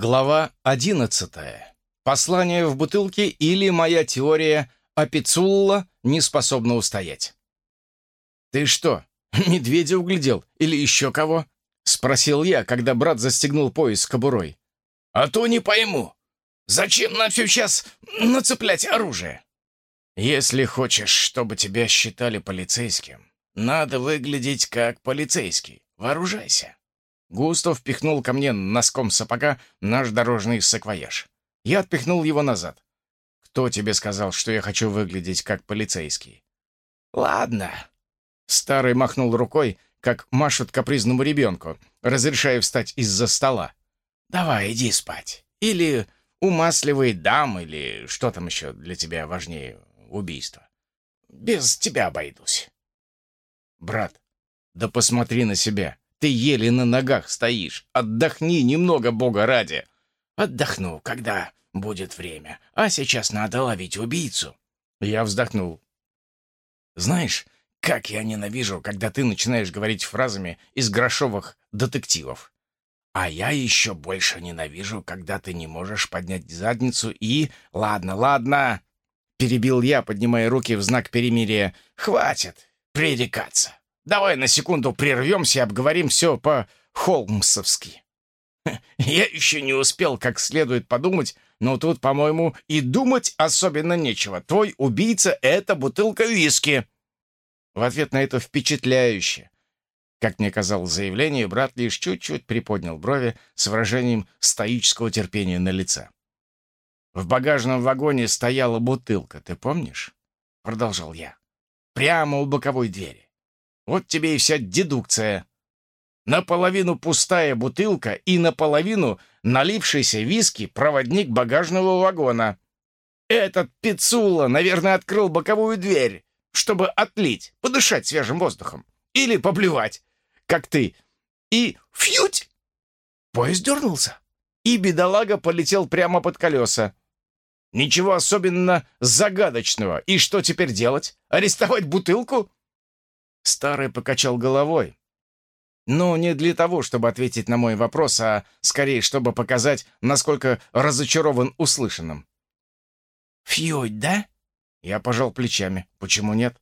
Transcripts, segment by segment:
Глава 11. Послание в бутылке или моя теория о Пицулла не способна устоять. «Ты что, медведя углядел или еще кого?» — спросил я, когда брат застегнул пояс кобурой. «А то не пойму. Зачем нам сейчас нацеплять оружие?» «Если хочешь, чтобы тебя считали полицейским, надо выглядеть как полицейский. Вооружайся». Густав пихнул ко мне носком сапога наш дорожный саквояж. Я отпихнул его назад. «Кто тебе сказал, что я хочу выглядеть как полицейский?» «Ладно». Старый махнул рукой, как машут капризному ребенку, разрешая встать из-за стола. «Давай, иди спать. Или умасливай дам, или что там еще для тебя важнее убийства. Без тебя обойдусь». «Брат, да посмотри на себя. Ты еле на ногах стоишь. Отдохни немного, бога ради. Отдохну, когда будет время. А сейчас надо ловить убийцу. Я вздохнул. Знаешь, как я ненавижу, когда ты начинаешь говорить фразами из грошовых детективов. А я еще больше ненавижу, когда ты не можешь поднять задницу и... Ладно, ладно, перебил я, поднимая руки в знак перемирия. Хватит пререкаться. Давай на секунду прервемся и обговорим все по-холмсовски. Я еще не успел как следует подумать, но тут, по-моему, и думать особенно нечего. Твой убийца — это бутылка виски. В ответ на это впечатляюще. Как мне казалось заявление, брат лишь чуть-чуть приподнял брови с выражением стоического терпения на лице. «В багажном вагоне стояла бутылка, ты помнишь?» — продолжал я. «Прямо у боковой двери. Вот тебе и вся дедукция. Наполовину пустая бутылка и наполовину налившийся виски проводник багажного вагона. Этот Пицула, наверное, открыл боковую дверь, чтобы отлить, подышать свежим воздухом. Или поплевать, как ты. И фьють! Поезд дернулся, и бедолага полетел прямо под колеса. Ничего особенно загадочного. И что теперь делать? Арестовать бутылку? Старый покачал головой. Но не для того, чтобы ответить на мой вопрос, а скорее, чтобы показать, насколько разочарован услышанным. «Фьють, да?» Я пожал плечами. «Почему нет?»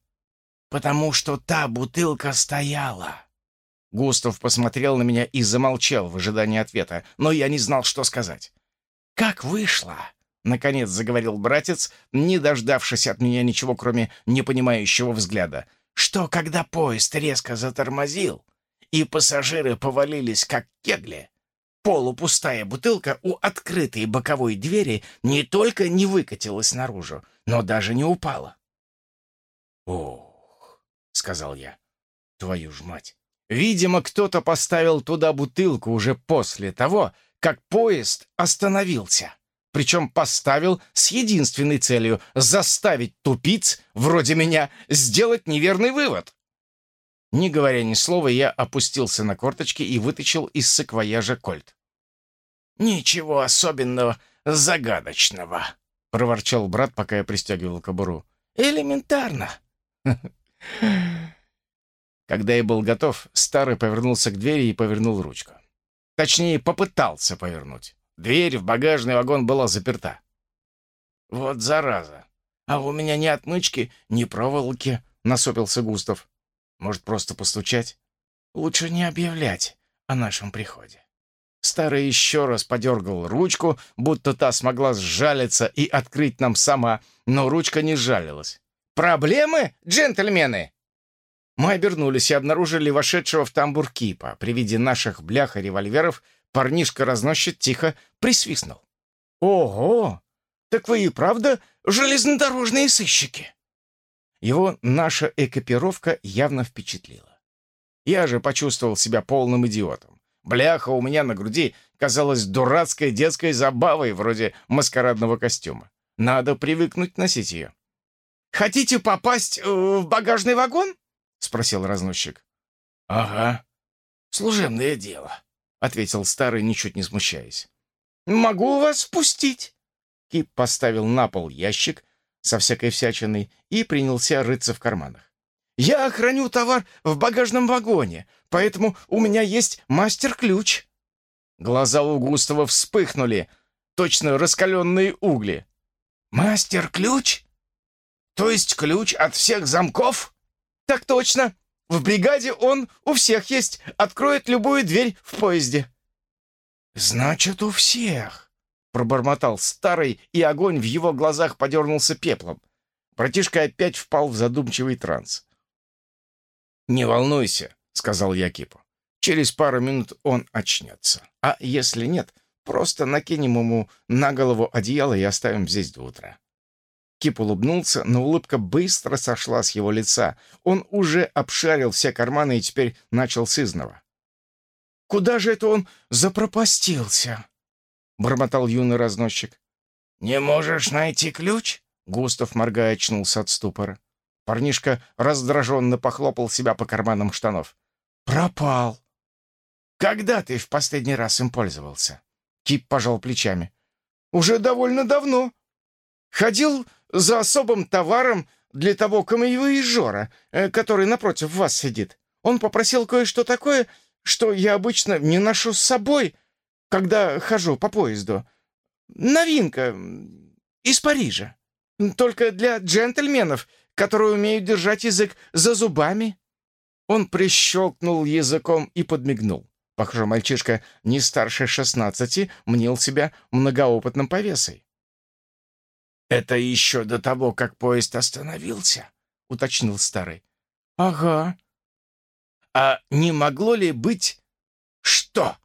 «Потому что та бутылка стояла». Густав посмотрел на меня и замолчал в ожидании ответа, но я не знал, что сказать. «Как вышло?» — наконец заговорил братец, не дождавшись от меня ничего, кроме непонимающего взгляда что когда поезд резко затормозил, и пассажиры повалились как кегли, полупустая бутылка у открытой боковой двери не только не выкатилась наружу, но даже не упала. «Ох», — сказал я, — «твою ж мать! Видимо, кто-то поставил туда бутылку уже после того, как поезд остановился» причем поставил с единственной целью — заставить тупиц, вроде меня, сделать неверный вывод. Не говоря ни слова, я опустился на корточки и вытащил из саквояжа кольт. «Ничего особенного загадочного», — проворчал брат, пока я пристегивал кобуру. «Элементарно». Когда я был готов, старый повернулся к двери и повернул ручку. Точнее, попытался повернуть. Дверь в багажный вагон была заперта. «Вот зараза! А у меня ни отмычки, ни проволоки!» — насопился Густав. «Может, просто постучать?» «Лучше не объявлять о нашем приходе». Старый еще раз подергал ручку, будто та смогла сжалиться и открыть нам сама, но ручка не сжалилась. «Проблемы, джентльмены?» Мы обернулись и обнаружили вошедшего в тамбур Кипа. При виде наших блях и револьверов Парнишка-разносчик тихо присвистнул. «Ого! Так вы и правда железнодорожные сыщики?» Его наша экипировка явно впечатлила. Я же почувствовал себя полным идиотом. Бляха у меня на груди казалась дурацкой детской забавой вроде маскарадного костюма. Надо привыкнуть носить ее. «Хотите попасть э, в багажный вагон?» — спросил разносчик. «Ага. Служебное дело», — ответил старый, ничуть не смущаясь. «Могу вас спустить!» Кип поставил на пол ящик со всякой всячиной и принялся рыться в карманах. «Я храню товар в багажном вагоне, поэтому у меня есть мастер-ключ». Глаза у Густава вспыхнули, точно раскаленные угли. «Мастер-ключ? То есть ключ от всех замков?» «Так точно. В бригаде он у всех есть. Откроет любую дверь в поезде». «Значит, у всех», — пробормотал старый, и огонь в его глазах подернулся пеплом. Братишка опять впал в задумчивый транс. «Не волнуйся», — сказал я Кипу. «Через пару минут он очнется. А если нет, просто накинем ему на голову одеяло и оставим здесь до утра». Кип улыбнулся, но улыбка быстро сошла с его лица. Он уже обшарил все карманы и теперь начал с изного. «Куда же это он запропастился?» — бормотал юный разносчик. «Не можешь найти ключ?» Густав, моргая, очнулся от ступора. Парнишка раздраженно похлопал себя по карманам штанов. «Пропал!» «Когда ты в последний раз им пользовался?» Кип пожал плечами. «Уже довольно давно. Ходил за особым товаром для того камевоежора, э, который напротив вас сидит. Он попросил кое-что такое, что я обычно не ношу с собой, когда хожу по поезду. Новинка из Парижа. Только для джентльменов, которые умеют держать язык за зубами». Он прищелкнул языком и подмигнул. Похоже, мальчишка не старше шестнадцати мнил себя многоопытным повесой. «Это еще до того, как поезд остановился?» — уточнил старый. «Ага». «А не могло ли быть...» «Что?»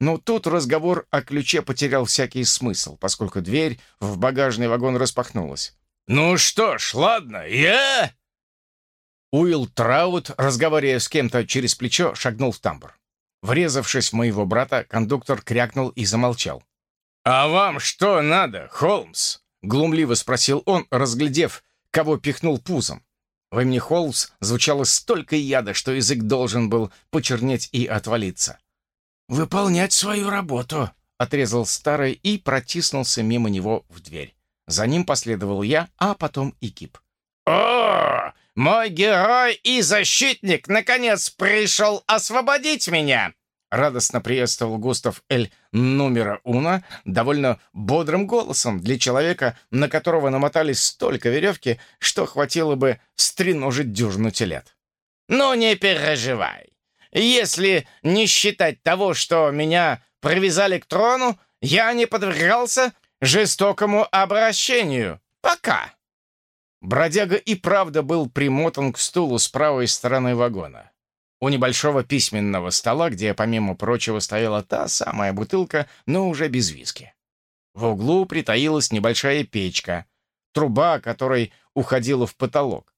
Но тут разговор о ключе потерял всякий смысл, поскольку дверь в багажный вагон распахнулась. «Ну что ж, ладно, я...» Уилл Траут, разговаривая с кем-то через плечо, шагнул в тамбур. Врезавшись в моего брата, кондуктор крякнул и замолчал. «А вам что надо, Холмс?» — глумливо спросил он, разглядев, кого пихнул пузом. В имени Холмс звучало столько яда, что язык должен был почернеть и отвалиться. «Выполнять свою работу», — отрезал старый и протиснулся мимо него в дверь. За ним последовал я, а потом и Кип. «О, мой герой и защитник наконец пришел освободить меня!» Радостно приветствовал Густав Эль номера Уна довольно бодрым голосом для человека, на которого намотались столько веревки, что хватило бы стреножить дюжину телет. «Ну, не переживай. Если не считать того, что меня привязали к трону, я не подвергался жестокому обращению. Пока!» Бродяга и правда был примотан к стулу с правой стороны вагона. У небольшого письменного стола, где, помимо прочего, стояла та самая бутылка, но уже без виски. В углу притаилась небольшая печка, труба которой уходила в потолок.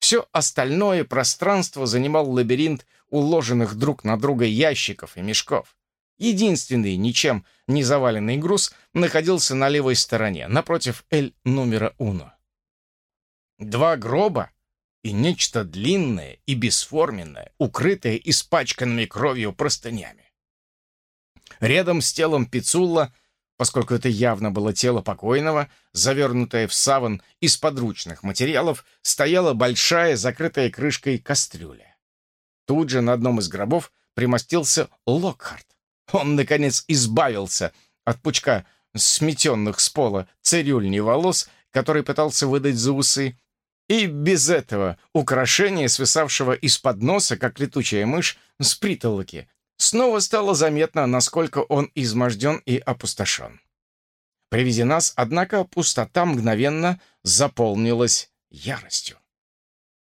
Все остальное пространство занимал лабиринт уложенных друг на друга ящиков и мешков. Единственный ничем не заваленный груз находился на левой стороне, напротив Эль номера Уно. Два гроба и нечто длинное и бесформенное, укрытое испачканными кровью простынями. Рядом с телом Пицулла, поскольку это явно было тело покойного, завернутое в саван из подручных материалов, стояла большая, закрытая крышкой кастрюля. Тут же на одном из гробов примостился Локхарт. Он, наконец, избавился от пучка сметенных с пола цирюльни волос, который пытался выдать за усы, и без этого украшения, свисавшего из-под носа, как летучая мышь, с притолоки, снова стало заметно, насколько он изможден и опустошен. При виде нас, однако, пустота мгновенно заполнилась яростью.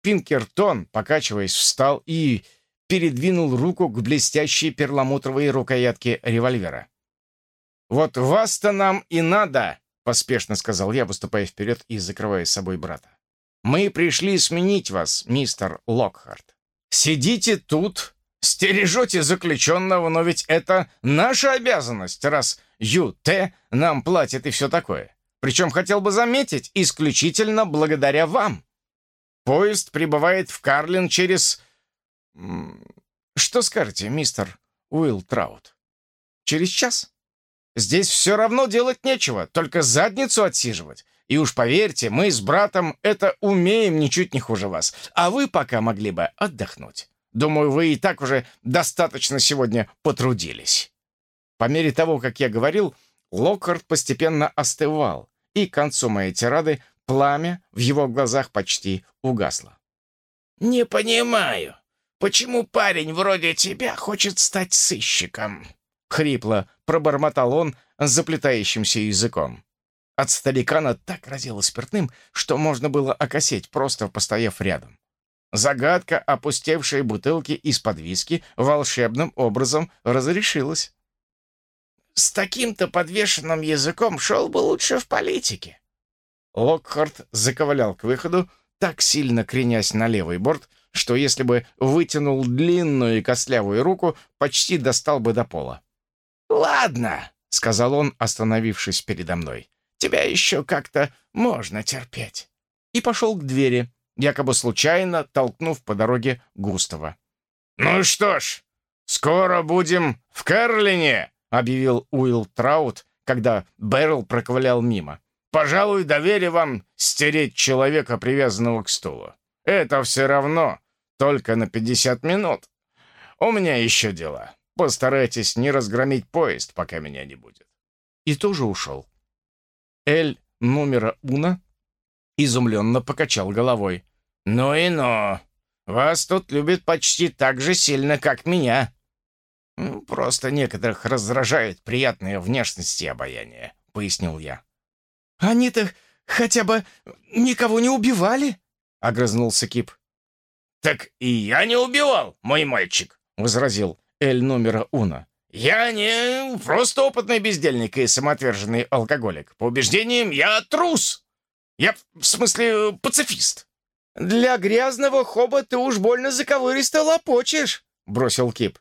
Пинкертон, покачиваясь, встал и передвинул руку к блестящей перламутровой рукоятке револьвера. «Вот вас-то нам и надо!» — поспешно сказал я, выступая вперед и закрывая с собой брата. Мы пришли сменить вас, мистер Локхарт. Сидите тут, стережете заключенного, но ведь это наша обязанность, раз ЮТ нам платит и все такое. Причем, хотел бы заметить, исключительно благодаря вам. Поезд прибывает в Карлин через... Что скажете, мистер Уилл Траут? Через час? Здесь все равно делать нечего, только задницу отсиживать. И уж поверьте, мы с братом это умеем ничуть не хуже вас. А вы пока могли бы отдохнуть. Думаю, вы и так уже достаточно сегодня потрудились». По мере того, как я говорил, Локхард постепенно остывал, и к концу моей тирады пламя в его глазах почти угасло. «Не понимаю, почему парень вроде тебя хочет стать сыщиком?» — хрипло пробормотал он заплетающимся языком. От старикана так разило спиртным, что можно было окосеть, просто постояв рядом. Загадка опустевшей бутылки из-под виски волшебным образом разрешилась. «С таким-то подвешенным языком шел бы лучше в политике». Локхарт заковылял к выходу, так сильно кренясь на левый борт, что если бы вытянул длинную и костлявую руку, почти достал бы до пола. «Ладно», — сказал он, остановившись передо мной. «Тебя еще как-то можно терпеть». И пошел к двери, якобы случайно толкнув по дороге Густава. «Ну что ж, скоро будем в Карлине», — объявил Уилл Траут, когда Берл проковылял мимо. «Пожалуй, доверю вам стереть человека, привязанного к стулу. Это все равно только на 50 минут. У меня еще дела. Постарайтесь не разгромить поезд, пока меня не будет». И тоже ушел. Эль номера Уна изумленно покачал головой. «Ну и ну! Вас тут любят почти так же сильно, как меня!» «Просто некоторых раздражает приятная внешность и обаяние», — пояснил я. «Они-то хотя бы никого не убивали?» — огрызнулся Кип. «Так и я не убивал, мой мальчик», — возразил Эль номера Уна. «Я не просто опытный бездельник и самоотверженный алкоголик. По убеждениям, я трус. Я, в смысле, пацифист». «Для грязного хоба ты уж больно заковыристо лопочешь», — бросил Кип.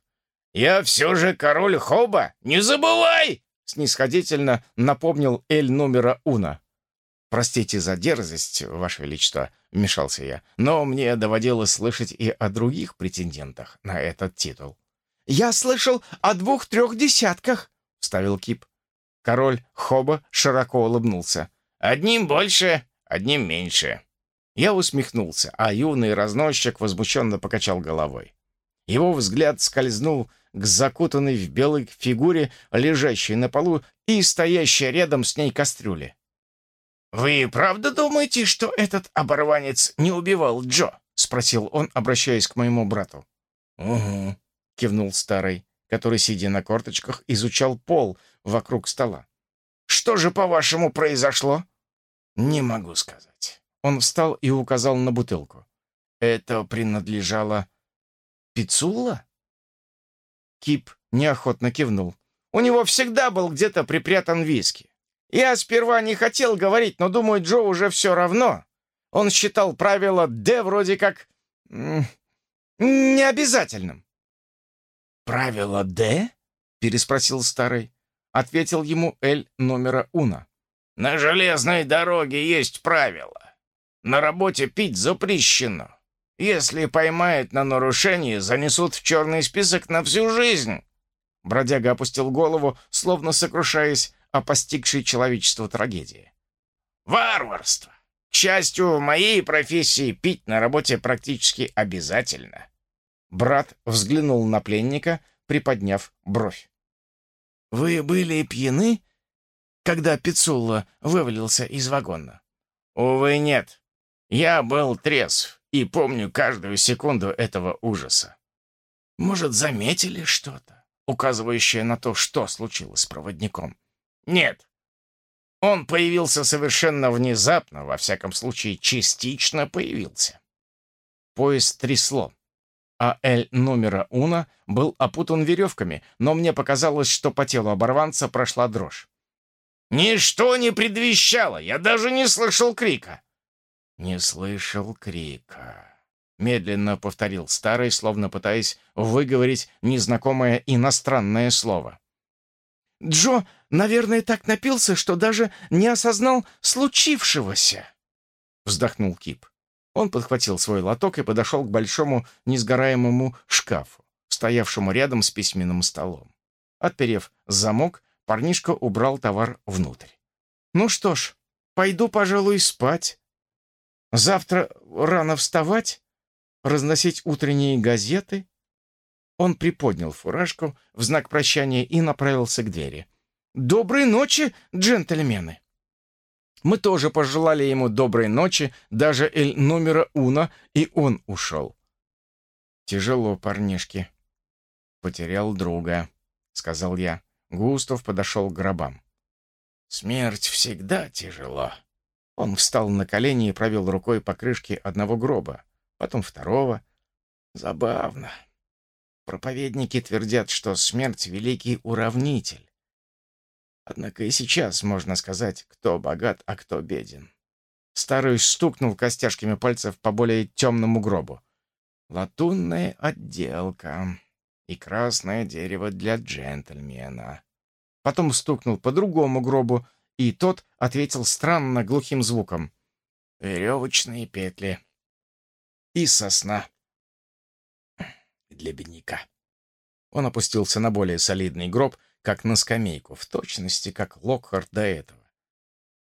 «Я все же король хоба, не забывай!» — снисходительно напомнил Эль номера Уна. «Простите за дерзость, Ваше Величество», — вмешался я, «но мне доводилось слышать и о других претендентах на этот титул». «Я слышал о двух-трех десятках», — вставил Кип. Король Хоба широко улыбнулся. «Одним больше, одним меньше». Я усмехнулся, а юный разносчик возмущенно покачал головой. Его взгляд скользнул к закутанной в белой фигуре, лежащей на полу и стоящей рядом с ней кастрюле. «Вы правда думаете, что этот оборванец не убивал Джо?» — спросил он, обращаясь к моему брату. «Угу», — кивнул старый, который, сидя на корточках, изучал пол вокруг стола. «Что же, по-вашему, произошло?» «Не могу сказать». Он встал и указал на бутылку. «Это принадлежало Пиццулла?» Кип неохотно кивнул. «У него всегда был где-то припрятан виски. Я сперва не хотел говорить, но, думаю, Джо уже все равно. Он считал правило «Д» вроде как... необязательным». «Правило «Д»?» — переспросил старый. Ответил ему Эль номера Уна. «На железной дороге есть правило. На работе пить запрещено. Если поймают на нарушении, занесут в черный список на всю жизнь». Бродяга опустил голову, словно сокрушаясь о постигшей человечество трагедии. «Варварство! К счастью, в моей профессии пить на работе практически обязательно». Брат взглянул на пленника, приподняв бровь. «Вы были пьяны, когда Пиццулла вывалился из вагона?» «Увы, нет. Я был трезв и помню каждую секунду этого ужаса». «Может, заметили что-то, указывающее на то, что случилось с проводником?» Нет. Он появился совершенно внезапно, во всяком случае, частично появился. Поезд трясло, а Эль номера Уна был опутан веревками, но мне показалось, что по телу оборванца прошла дрожь. «Ничто не предвещало, я даже не слышал крика». «Не слышал крика», — медленно повторил старый, словно пытаясь выговорить незнакомое иностранное слово. Джо, наверное, так напился, что даже не осознал случившегося. Вздохнул Кип. Он подхватил свой лоток и подошел к большому несгораемому шкафу, стоявшему рядом с письменным столом. Отперев замок, парнишка убрал товар внутрь. «Ну что ж, пойду, пожалуй, спать. Завтра рано вставать, разносить утренние газеты, Он приподнял фуражку в знак прощания и направился к двери. «Доброй ночи, джентльмены!» Мы тоже пожелали ему доброй ночи, даже эль номера уна, и он ушел. «Тяжело, парнишки». «Потерял друга», — сказал я. Густав подошел к гробам. «Смерть всегда тяжело». Он встал на колени и провел рукой по крышке одного гроба, потом второго. Забавно. Проповедники твердят, что смерть — великий уравнитель. Однако и сейчас можно сказать, кто богат, а кто беден. Старый стукнул костяшками пальцев по более темному гробу. Латунная отделка и красное дерево для джентльмена. Потом стукнул по другому гробу, и тот ответил странно глухим звуком. Веревочные петли и сосна для бедняка. Он опустился на более солидный гроб, как на скамейку, в точности, как Локхарт до этого.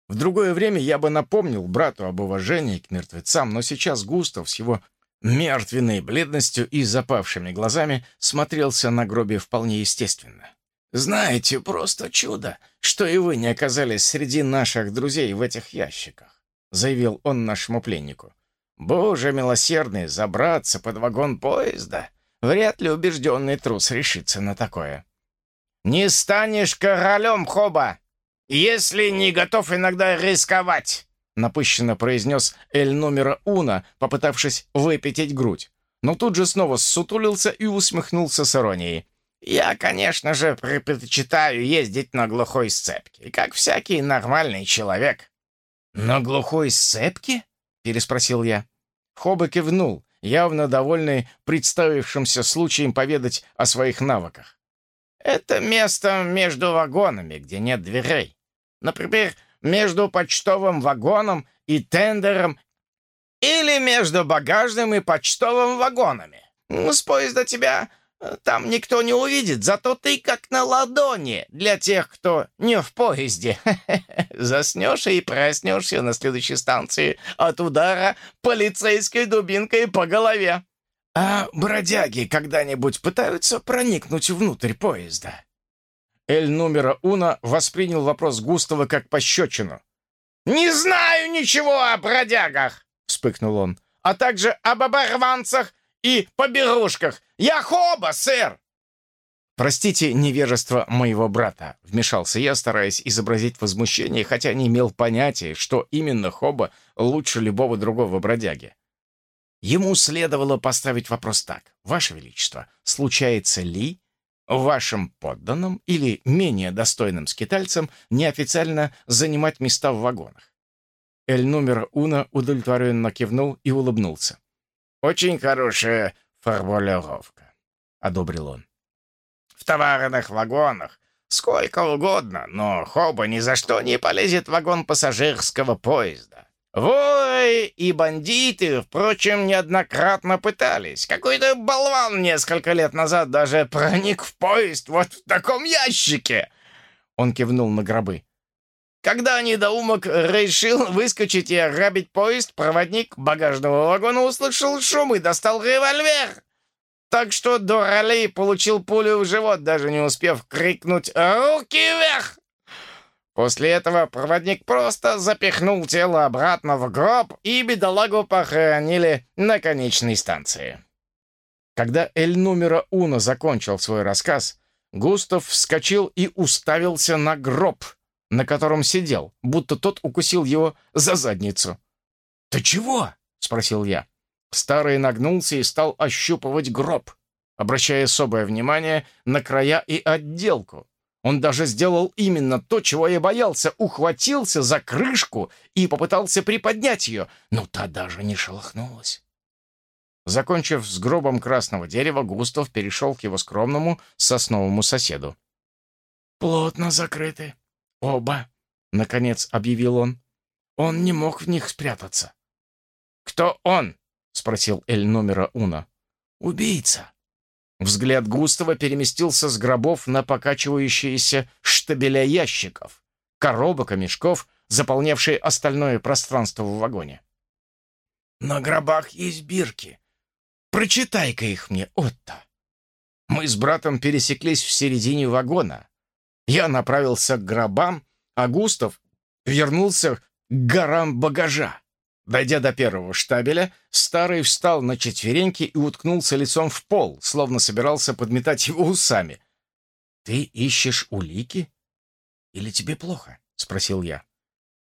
В другое время я бы напомнил брату об уважении к мертвецам, но сейчас Густав с его мертвенной бледностью и запавшими глазами смотрелся на гробе вполне естественно. «Знаете, просто чудо, что и вы не оказались среди наших друзей в этих ящиках», заявил он нашему пленнику. «Боже милосердный, забраться под вагон поезда! Вряд ли убежденный трус решится на такое». «Не станешь королем, Хоба, если не готов иногда рисковать», напыщенно произнес Эль номера Уна, попытавшись выпятить грудь. Но тут же снова ссутулился и усмехнулся с иронией. «Я, конечно же, предпочитаю ездить на глухой сцепке, как всякий нормальный человек». «На глухой сцепке?» — переспросил я. Хоба кивнул, явно довольный представившимся случаем поведать о своих навыках. Это место между вагонами, где нет дверей. Например, между почтовым вагоном и тендером или между багажным и почтовым вагонами. С поезда тебя э, там никто не увидит, зато ты как на ладони для тех, кто не в поезде. Заснешь и проснешься на следующей станции от удара полицейской дубинкой по голове. А бродяги когда-нибудь пытаются проникнуть внутрь поезда? Эль номера Уна воспринял вопрос Густава как пощечину. «Не знаю ничего о бродягах!» — вспыхнул он. «А также об оборванцах и поберушках. Я хоба, сэр!» «Простите невежество моего брата», — вмешался я, стараясь изобразить возмущение, хотя не имел понятия, что именно хоба лучше любого другого бродяги. Ему следовало поставить вопрос так. «Ваше Величество, случается ли вашим подданным или менее достойным скитальцам неофициально занимать места в вагонах?» Эль номер Уна удовлетворенно кивнул и улыбнулся. «Очень хорошая формулировка», — одобрил он. «В товарных вагонах сколько угодно, но Хоба ни за что не полезет в вагон пассажирского поезда. Воры и бандиты, впрочем, неоднократно пытались. Какой-то болван несколько лет назад даже проник в поезд вот в таком ящике. Он кивнул на гробы. Когда недоумок решил выскочить и ограбить поезд, проводник багажного вагона услышал шум и достал револьвер. Так что Дуралей получил пулю в живот, даже не успев крикнуть «Руки вверх!» После этого проводник просто запихнул тело обратно в гроб, и бедолагу похоронили на конечной станции. Когда Эль Нумера Уна закончил свой рассказ, Густав вскочил и уставился на гроб, на котором сидел, будто тот укусил его за задницу. «Ты чего?» — спросил я. Старый нагнулся и стал ощупывать гроб, обращая особое внимание на края и отделку, он даже сделал именно то, чего я боялся, ухватился за крышку и попытался приподнять ее, но та даже не шелохнулась. Закончив с гробом красного дерева, Густав перешел к его скромному сосновому соседу. «Плотно закрыты. Оба», — наконец объявил он. «Он не мог в них спрятаться». «Кто он?» — спросил Эль номера Уна. «Убийца. Взгляд Густава переместился с гробов на покачивающиеся штабеля ящиков, коробок и мешков, заполнявшие остальное пространство в вагоне. «На гробах есть бирки. Прочитай-ка их мне, Отто!» Мы с братом пересеклись в середине вагона. Я направился к гробам, а Густав вернулся к горам багажа. Дойдя до первого штабеля, старый встал на четвереньки и уткнулся лицом в пол, словно собирался подметать его усами. «Ты ищешь улики? Или тебе плохо?» — спросил я.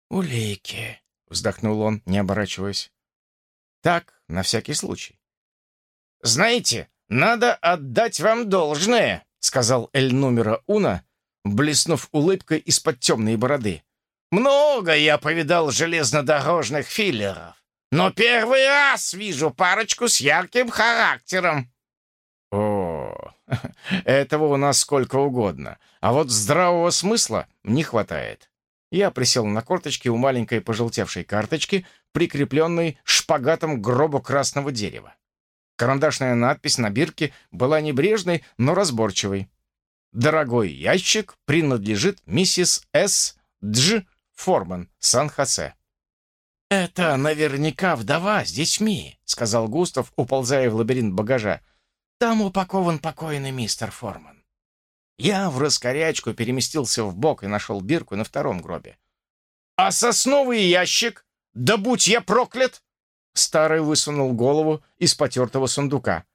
«Улики», — вздохнул он, не оборачиваясь. «Так, на всякий случай». «Знаете, надо отдать вам должное», — сказал Эль Нумера Уна, блеснув улыбкой из-под темной бороды. «Много я повидал железнодорожных филлеров, но первый раз вижу парочку с ярким характером». «О, этого у нас сколько угодно, а вот здравого смысла не хватает». Я присел на корточки у маленькой пожелтевшей карточки, прикрепленной шпагатом гробу красного дерева. Карандашная надпись на бирке была небрежной, но разборчивой. «Дорогой ящик принадлежит миссис С. Дж. Форман, Сан-Хосе». «Это наверняка вдова с детьми», — сказал Густав, уползая в лабиринт багажа. «Там упакован покойный мистер Форман». Я в раскорячку переместился в бок и нашел бирку на втором гробе. «А сосновый ящик? Да будь я проклят!» Старый высунул голову из потертого сундука.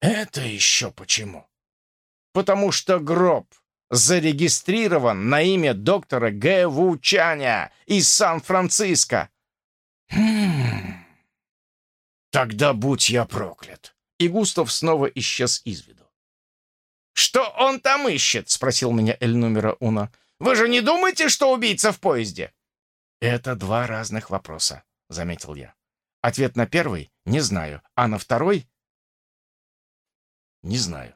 «Это еще почему?» «Потому что гроб зарегистрирован на имя доктора Г. Вучаня из Сан-Франциско». «Хм... Тогда будь я проклят!» И Густав снова исчез из виду. «Что он там ищет?» — спросил меня Эль-Нумера Уна. «Вы же не думаете, что убийца в поезде?» «Это два разных вопроса», — заметил я. Ответ на первый — не знаю, а на второй — не знаю.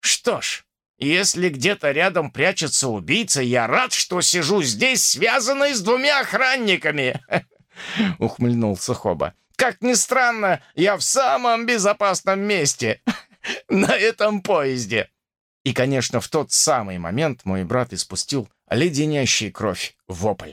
«Что ж, если где-то рядом прячется убийца, я рад, что сижу здесь, связанный с двумя охранниками!» — ухмыльнулся Хоба. «Как ни странно, я в самом безопасном месте!» на этом поезде!» И, конечно, в тот самый момент мой брат испустил леденящий кровь вопль.